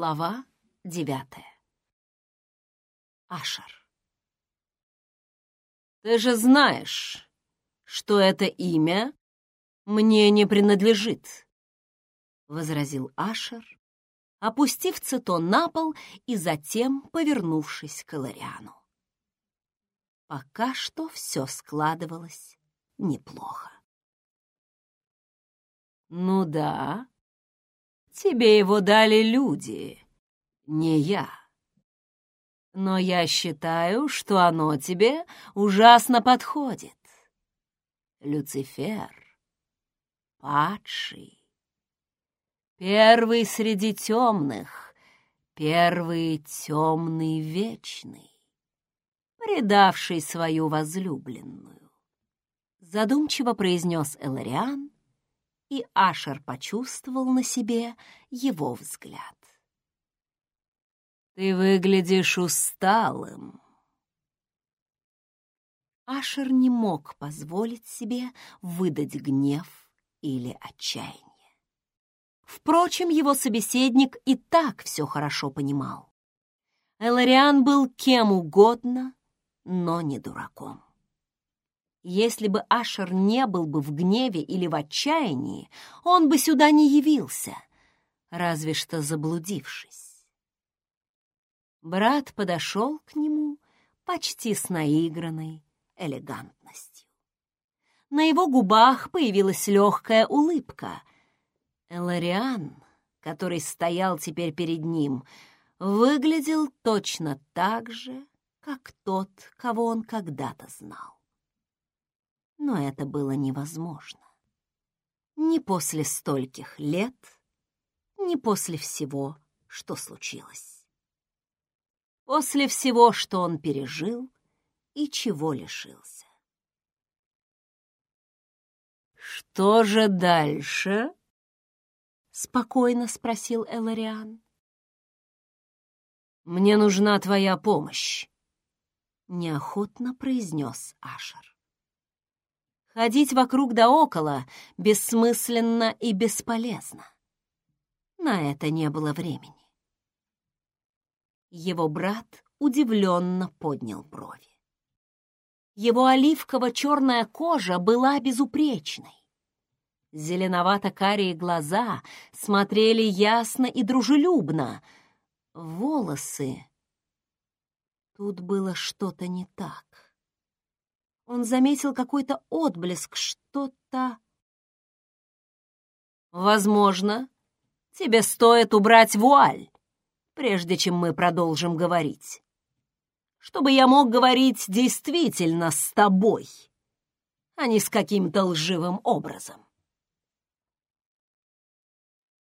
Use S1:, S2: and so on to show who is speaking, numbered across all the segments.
S1: Глава девятая. Ашер. «Ты же знаешь, что это имя мне не принадлежит», — возразил Ашер, опустив цитон на пол и затем повернувшись к Илариану. Пока что все складывалось неплохо. «Ну да, тебе его дали люди, не я. Но я считаю, что оно тебе ужасно подходит. Люцифер, падший, первый среди темных, первый темный вечный, предавший свою возлюбленную. Задумчиво произнес Элариан, и Ашер почувствовал на себе его взгляд. «Ты выглядишь усталым». Ашер не мог позволить себе выдать гнев или отчаяние. Впрочем, его собеседник и так все хорошо понимал. Элариан был кем угодно, но не дураком. Если бы Ашер не был бы в гневе или в отчаянии, он бы сюда не явился, разве что заблудившись. Брат подошел к нему почти с наигранной элегантностью. На его губах появилась легкая улыбка. Элариан, который стоял теперь перед ним, выглядел точно так же, как тот, кого он когда-то знал но это было невозможно. Ни после стольких лет, ни после всего, что случилось. После всего, что он пережил и чего лишился. «Что же дальше?» — спокойно спросил Элариан. «Мне нужна твоя помощь», — неохотно произнес Ашер. Ходить вокруг да около бессмысленно и бесполезно. На это не было времени. Его брат удивленно поднял брови. Его оливково-черная кожа была безупречной. Зеленовато-карие глаза смотрели ясно и дружелюбно. Волосы... Тут было что-то не так он заметил какой-то отблеск, что-то... «Возможно, тебе стоит убрать вуаль, прежде чем мы продолжим говорить, чтобы я мог говорить действительно с тобой, а не с каким-то лживым образом».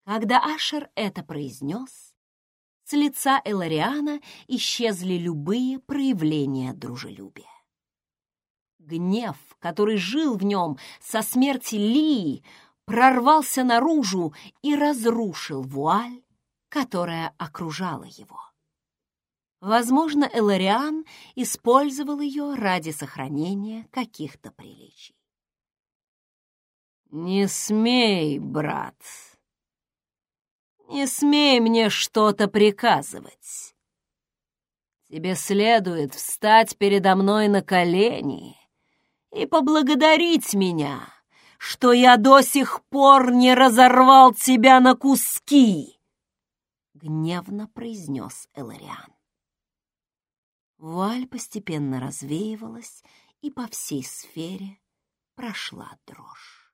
S1: Когда Ашер это произнес, с лица Элариана исчезли любые проявления дружелюбия. Гнев, который жил в нем со смерти Лии, прорвался наружу и разрушил вуаль, которая окружала его. Возможно, Элариан использовал ее ради сохранения каких-то приличий. «Не смей, брат, не смей мне что-то приказывать. Тебе следует встать передо мной на колени и поблагодарить меня, что я до сих пор не разорвал тебя на куски!» — гневно произнес Элариан. Вуаль постепенно развеивалась, и по всей сфере прошла дрожь.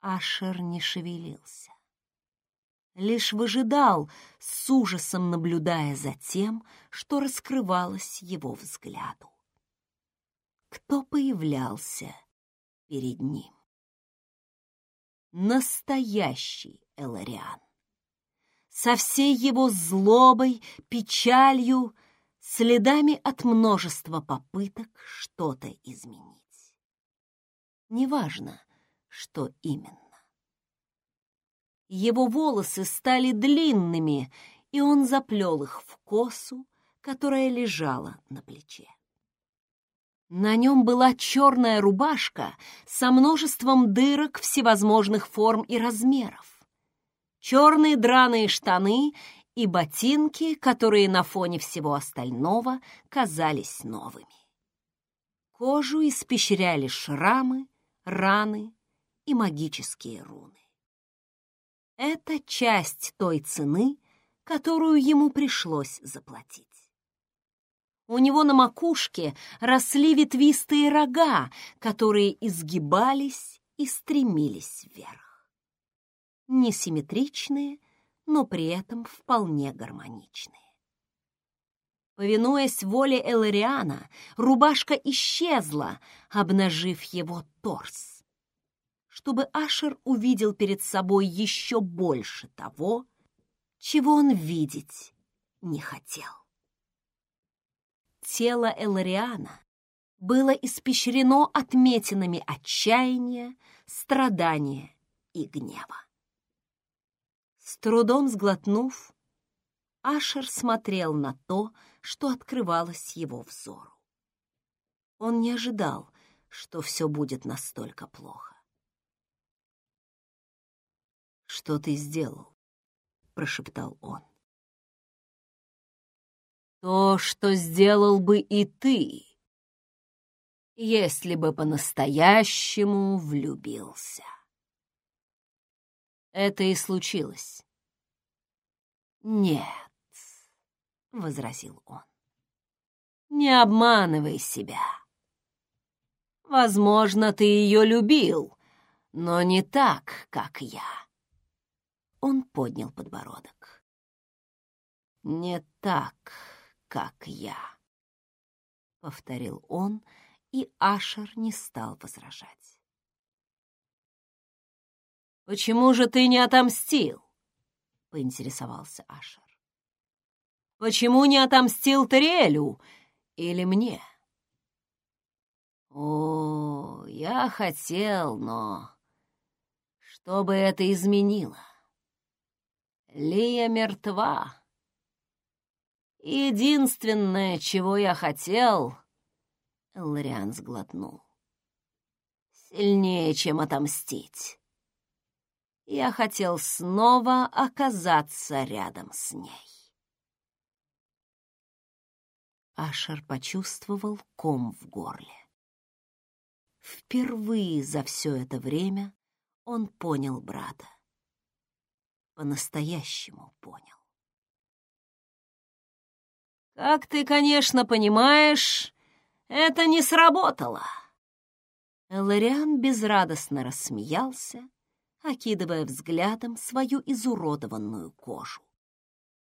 S1: Ашер не шевелился. Лишь выжидал, с ужасом наблюдая за тем, что раскрывалось его взгляду кто появлялся перед ним. Настоящий Элариан. Со всей его злобой, печалью, следами от множества попыток что-то изменить. Неважно, что именно. Его волосы стали длинными, и он заплел их в косу, которая лежала на плече. На нем была черная рубашка со множеством дырок всевозможных форм и размеров. черные драные штаны и ботинки, которые на фоне всего остального казались новыми. Кожу испещряли шрамы, раны и магические руны. Это часть той цены, которую ему пришлось заплатить. У него на макушке росли ветвистые рога, которые изгибались и стремились вверх. Несимметричные, но при этом вполне гармоничные. Повинуясь воле Элариана, рубашка исчезла, обнажив его торс, чтобы Ашер увидел перед собой еще больше того, чего он видеть не хотел. Тело Элариана было испещрено отметинами отчаяния, страдания и гнева. С трудом сглотнув, Ашер смотрел на то, что открывалось его взору. Он не ожидал, что все будет настолько плохо. «Что ты сделал?» — прошептал он. «То, что сделал бы и ты, если бы по-настоящему влюбился». Это и случилось. «Нет», — возразил он, — «не обманывай себя. Возможно, ты ее любил, но не так, как я». Он поднял подбородок. «Не так, как я», — повторил он, и Ашер не стал возражать. «Почему же ты не отомстил?» — поинтересовался Ашер. «Почему не отомстил Тариэлю или мне?» «О, я хотел, но что бы это изменило? Лия мертва. Единственное, чего я хотел...» Лориан сглотнул. «Сильнее, чем отомстить» я хотел снова оказаться рядом с ней. Ашер почувствовал ком в горле. Впервые за все это время он понял брата. По-настоящему понял. «Как ты, конечно, понимаешь, это не сработало!» Элариан безрадостно рассмеялся окидывая взглядом свою изуродованную кожу,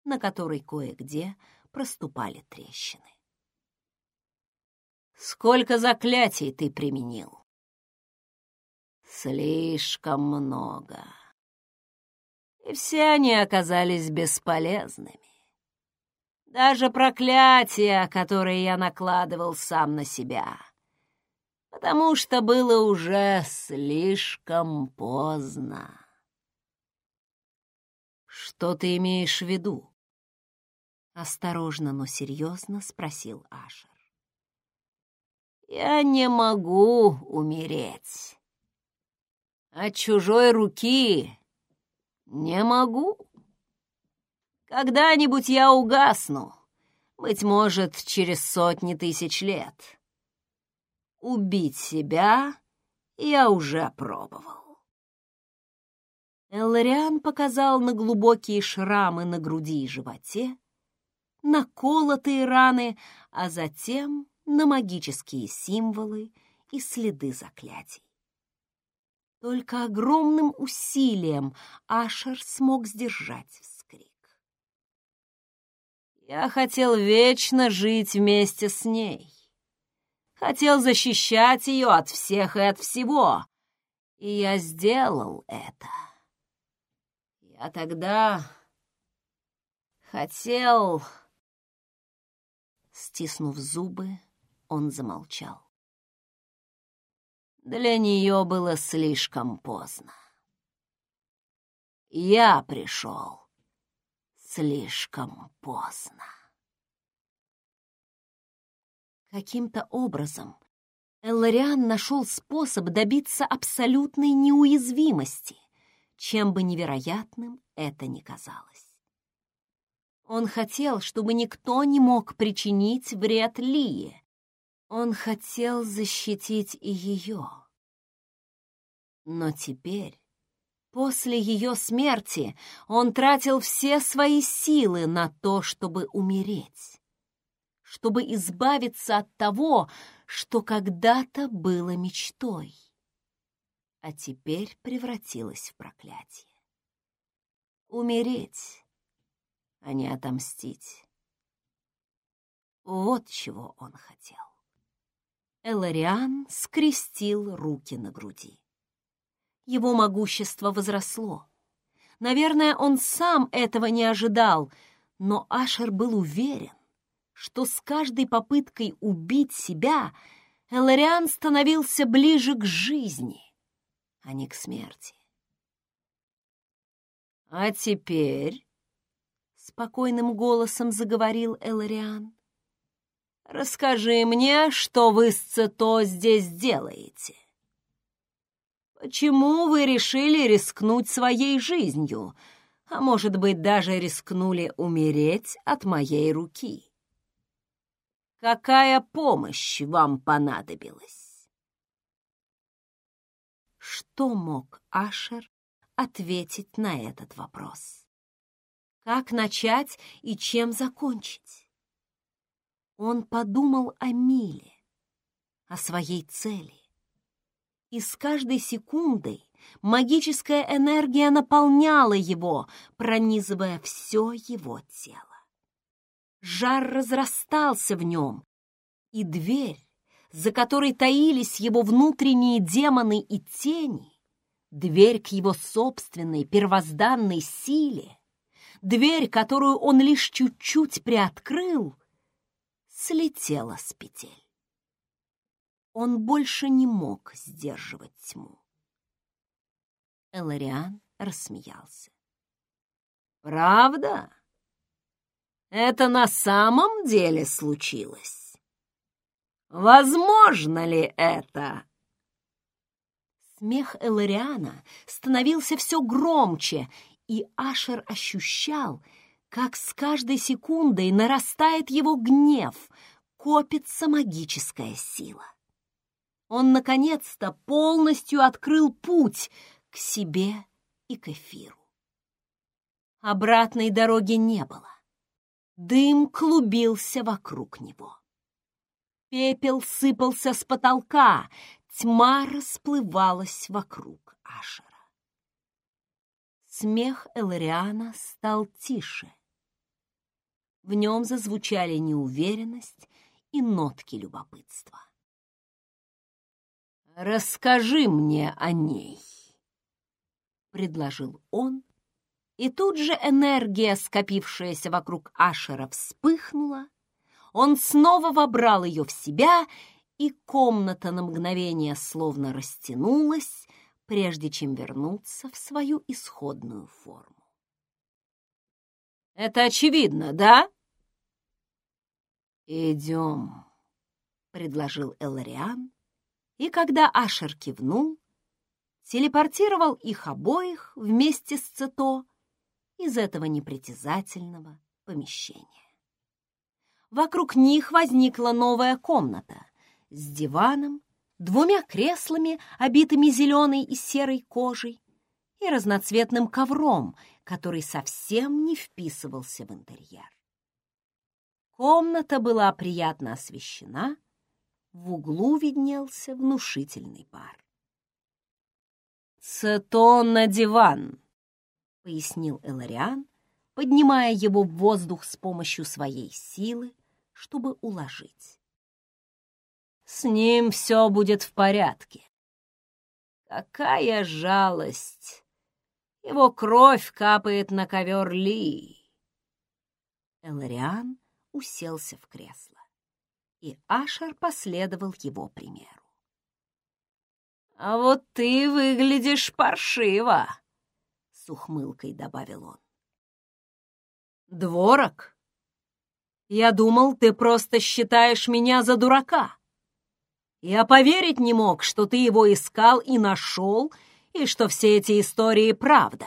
S1: на которой кое-где проступали трещины. «Сколько заклятий ты применил?» «Слишком много. И все они оказались бесполезными. Даже проклятия, которые я накладывал сам на себя» потому что было уже слишком поздно. «Что ты имеешь в виду?» Осторожно, но серьезно спросил Ашер. «Я не могу умереть. От чужой руки не могу. Когда-нибудь я угасну, быть может, через сотни тысяч лет» убить себя я уже пробовал. Эллариан показал на глубокие шрамы на груди и животе, на колотые раны, а затем на магические символы и следы заклятий. Только огромным усилием Ашер смог сдержать вскрик. «Я хотел вечно жить вместе с ней хотел защищать ее от всех и от всего. И я сделал это. Я тогда хотел... Стиснув зубы, он замолчал. Для нее было слишком поздно. Я пришел слишком поздно. Каким-то образом Эллариан нашел способ добиться абсолютной неуязвимости, чем бы невероятным это ни казалось. Он хотел, чтобы никто не мог причинить вред Лии. Он хотел защитить и ее. Но теперь, после ее смерти, он тратил все свои силы на то, чтобы умереть, чтобы избавиться от того, что когда-то было мечтой, а теперь превратилось в проклятие. Умереть, а не отомстить. Вот чего он хотел. Элариан скрестил руки на груди. Его могущество возросло. Наверное, он сам этого не ожидал, но Ашер был уверен, что с каждой попыткой убить себя Элариан становился ближе к жизни, а не к смерти. «А теперь», — спокойным голосом заговорил Элариан, «расскажи мне, что вы с Цито здесь делаете. Почему вы решили рискнуть своей жизнью, а может быть, даже рискнули умереть от моей руки?» Какая помощь вам понадобилась? Что мог Ашер ответить на этот вопрос? Как начать и чем закончить? Он подумал о Миле, о своей цели. И с каждой секундой магическая энергия наполняла его, пронизывая все его тело. Жар разрастался в нем, и дверь, за которой таились его внутренние демоны и тени, дверь к его собственной первозданной силе, дверь, которую он лишь чуть-чуть приоткрыл, слетела с петель. Он больше не мог сдерживать тьму. Элариан рассмеялся. «Правда?» это на самом деле случилось? Возможно ли это? Смех Элариана становился все громче, и Ашер ощущал, как с каждой секундой нарастает его гнев, копится магическая сила. Он, наконец-то, полностью открыл путь к себе и к эфиру. Обратной дороги не было. Дым клубился вокруг него. Пепел сыпался с потолка, тьма расплывалась вокруг Ашера. Смех Элариана стал тише. В нем зазвучали неуверенность и нотки любопытства. «Расскажи мне о ней», — предложил он, и тут же энергия, скопившаяся вокруг Ашера, вспыхнула. Он снова вобрал ее в себя, и комната на мгновение словно растянулась, прежде чем вернуться в свою исходную форму. «Это очевидно, да?» «Идем», — предложил Элариан, и когда Ашер кивнул, телепортировал их обоих вместе с Цито из этого непритязательного помещения. Вокруг них возникла новая комната с диваном, двумя креслами, обитыми зеленой и серой кожей, и разноцветным ковром, который совсем не вписывался в интерьер. Комната была приятно освещена, в углу виднелся внушительный бар. «Цето на диван!» — пояснил Элариан, поднимая его в воздух с помощью своей силы, чтобы уложить. «С ним все будет в порядке. Какая жалость! Его кровь капает на ковер Ли!» Элариан уселся в кресло, и Ашер последовал его примеру. «А вот ты выглядишь паршиво!» с ухмылкой добавил он. «Дворок? Я думал, ты просто считаешь меня за дурака. Я поверить не мог, что ты его искал и нашел, и что все эти истории — правда.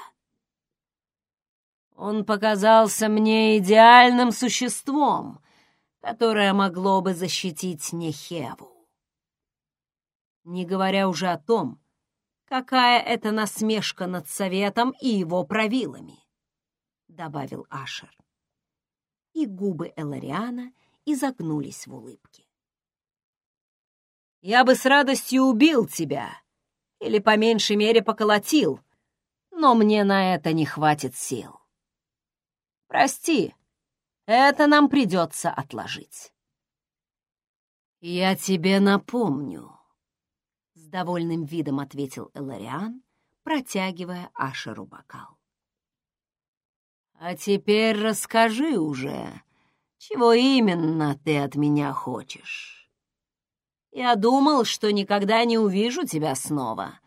S1: Он показался мне идеальным существом, которое могло бы защитить Нехеву. Не говоря уже о том, какая это насмешка над Советом и его правилами, — добавил Ашер. И губы Элариана изогнулись в улыбке. «Я бы с радостью убил тебя, или по меньшей мере поколотил, но мне на это не хватит сил. Прости, это нам придется отложить. «Я тебе напомню», — с довольным видом ответил Элариан, протягивая Ашеру бокал. «А теперь расскажи уже, чего именно ты от меня хочешь. Я думал, что никогда не увижу тебя снова.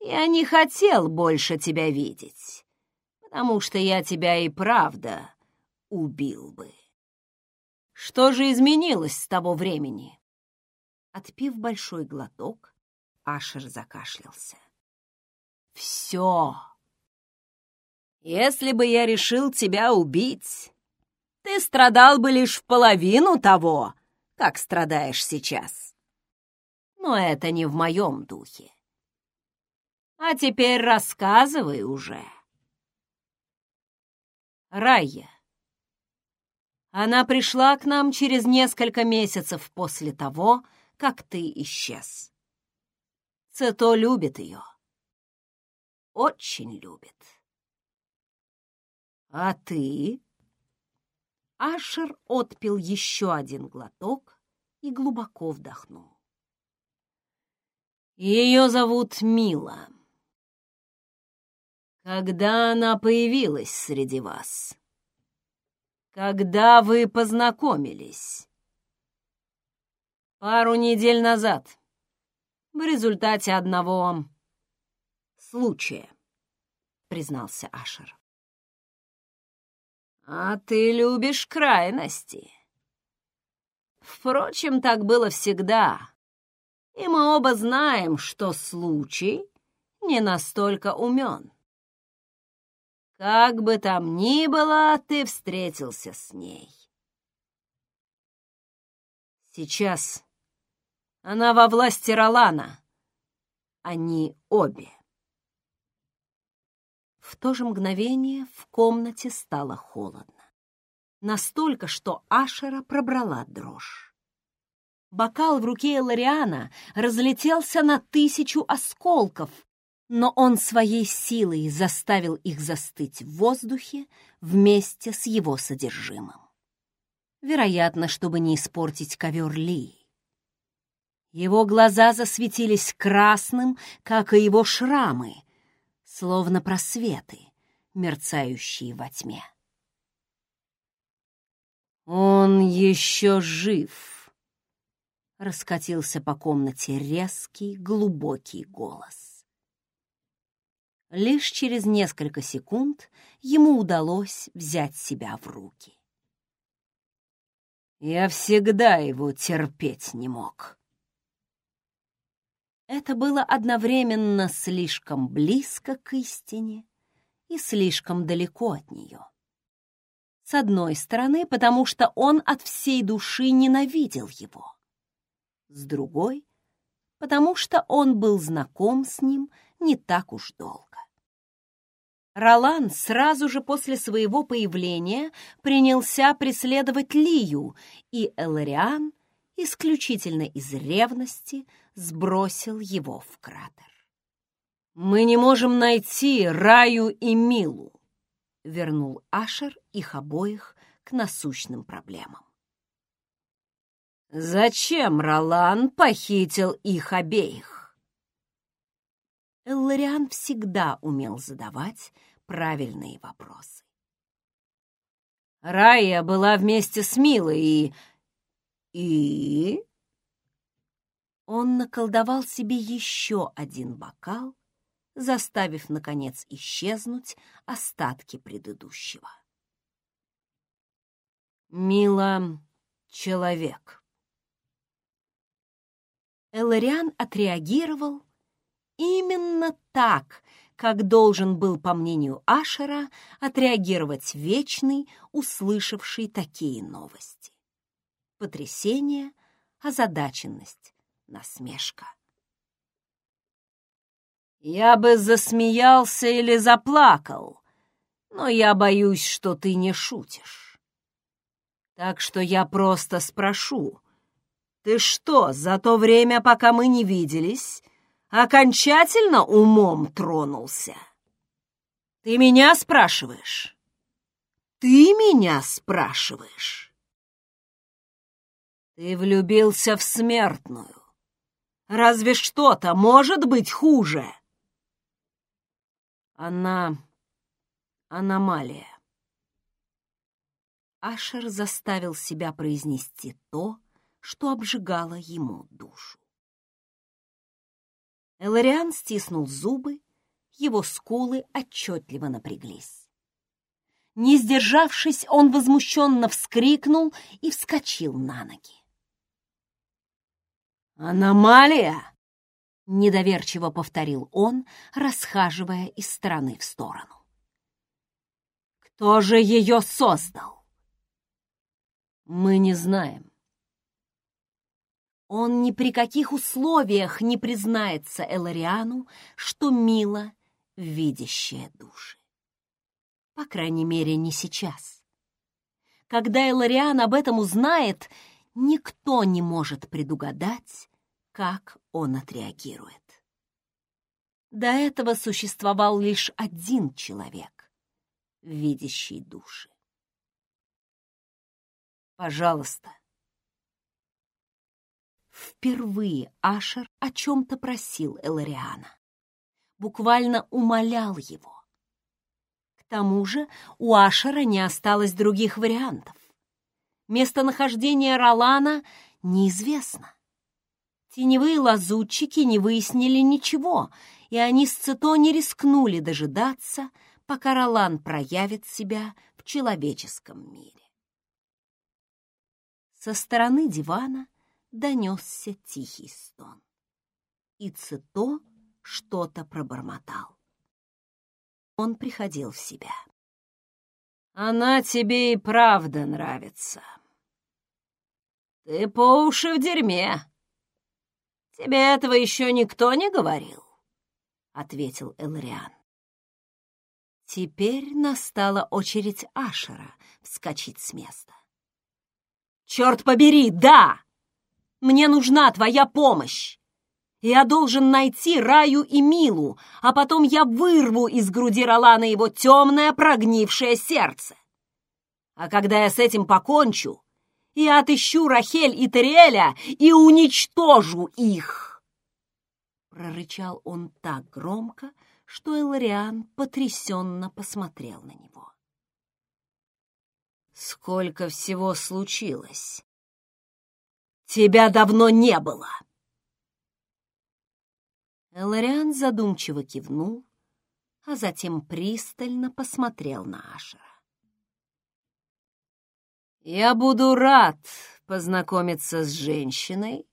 S1: Я не хотел больше тебя видеть потому что я тебя и правда убил бы. Что же изменилось с того времени? Отпив большой глоток, Ашер закашлялся. Все. Если бы я решил тебя убить, ты страдал бы лишь в половину того, как страдаешь сейчас. Но это не в моем духе. А теперь рассказывай уже. Райя. Она пришла к нам через несколько месяцев после того, как ты исчез. Цето любит ее. Очень любит. А ты? Ашер отпил еще один глоток и глубоко вдохнул. Ее зовут Мила. Когда она появилась среди вас? Когда вы познакомились? Пару недель назад. В результате одного случая, признался Ашер. А ты любишь крайности. Впрочем, так было всегда. И мы оба знаем, что случай не настолько умен. Как бы там ни было, ты встретился с ней. Сейчас она во власти Ролана. Они обе. В то же мгновение в комнате стало холодно. Настолько, что Ашера пробрала дрожь. Бокал в руке Лариана разлетелся на тысячу осколков, но он своей силой заставил их застыть в воздухе вместе с его содержимым. Вероятно, чтобы не испортить ковер Ли. Его глаза засветились красным, как и его шрамы, словно просветы, мерцающие во тьме. «Он еще жив!» — раскатился по комнате резкий, глубокий голос. Лишь через несколько секунд ему удалось взять себя в руки. «Я всегда его терпеть не мог». Это было одновременно слишком близко к истине и слишком далеко от нее. С одной стороны, потому что он от всей души ненавидел его. С другой, потому что он был знаком с ним не так уж долго. Ролан сразу же после своего появления принялся преследовать Лию, и Элариан, исключительно из ревности, сбросил его в кратер. «Мы не можем найти Раю и Милу», — вернул Ашер их обоих к насущным проблемам. «Зачем Ролан похитил их обеих?» Эллариан всегда умел задавать правильные вопросы. Рая была вместе с Милой и... И... Он наколдовал себе еще один бокал, заставив, наконец, исчезнуть остатки предыдущего. Мила — человек. Элариан отреагировал именно так, как должен был, по мнению Ашера, отреагировать Вечный, услышавший такие новости. Потрясение, озадаченность, насмешка. «Я бы засмеялся или заплакал, но я боюсь, что ты не шутишь. Так что я просто спрошу, ты что, за то время, пока мы не виделись, окончательно умом тронулся? Ты меня спрашиваешь? Ты меня спрашиваешь? Ты влюбился в смертную. Разве что-то может быть хуже? Она аномалия. Ашер заставил себя произнести то, что обжигало ему душу. Элариан стиснул зубы, его скулы отчетливо напряглись. Не сдержавшись, он возмущенно вскрикнул и вскочил на ноги. «Аномалия!» — недоверчиво повторил он, расхаживая из стороны в сторону. «Кто же ее создал?» «Мы не знаем», он ни при каких условиях не признается Элариану, что Мила — видящая души. По крайней мере, не сейчас. Когда Элариан об этом узнает, никто не может предугадать, как он отреагирует. До этого существовал лишь один человек, видящий души. Пожалуйста, Впервые Ашер о чем-то просил Элариана. Буквально умолял его. К тому же у Ашера не осталось других вариантов. Местонахождение Ролана неизвестно. Теневые лазутчики не выяснили ничего, и они с Цито не рискнули дожидаться, пока Ролан проявит себя в человеческом мире. Со стороны дивана донесся тихий стон. И Цито что-то пробормотал. Он приходил в себя. «Она тебе и правда нравится. Ты по уши в дерьме. Тебе этого еще никто не говорил?» — ответил Элриан. Теперь настала очередь Ашера вскочить с места. «Черт побери, да!» Мне нужна твоя помощь. Я должен найти Раю и Милу, а потом я вырву из груди Ролана его темное прогнившее сердце. А когда я с этим покончу, я отыщу Рахель и Тереля и уничтожу их!» Прорычал он так громко, что Элариан потрясенно посмотрел на него. «Сколько всего случилось!» Тебя давно не было!» Элариан задумчиво кивнул, а затем пристально посмотрел на Ашера. «Я буду рад познакомиться с женщиной,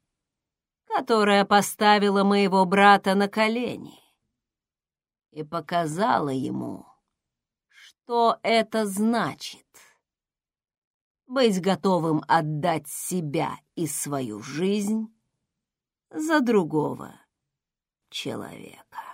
S1: которая поставила моего брата на колени и показала ему, что это значит быть готовым отдать себя и свою жизнь за другого человека.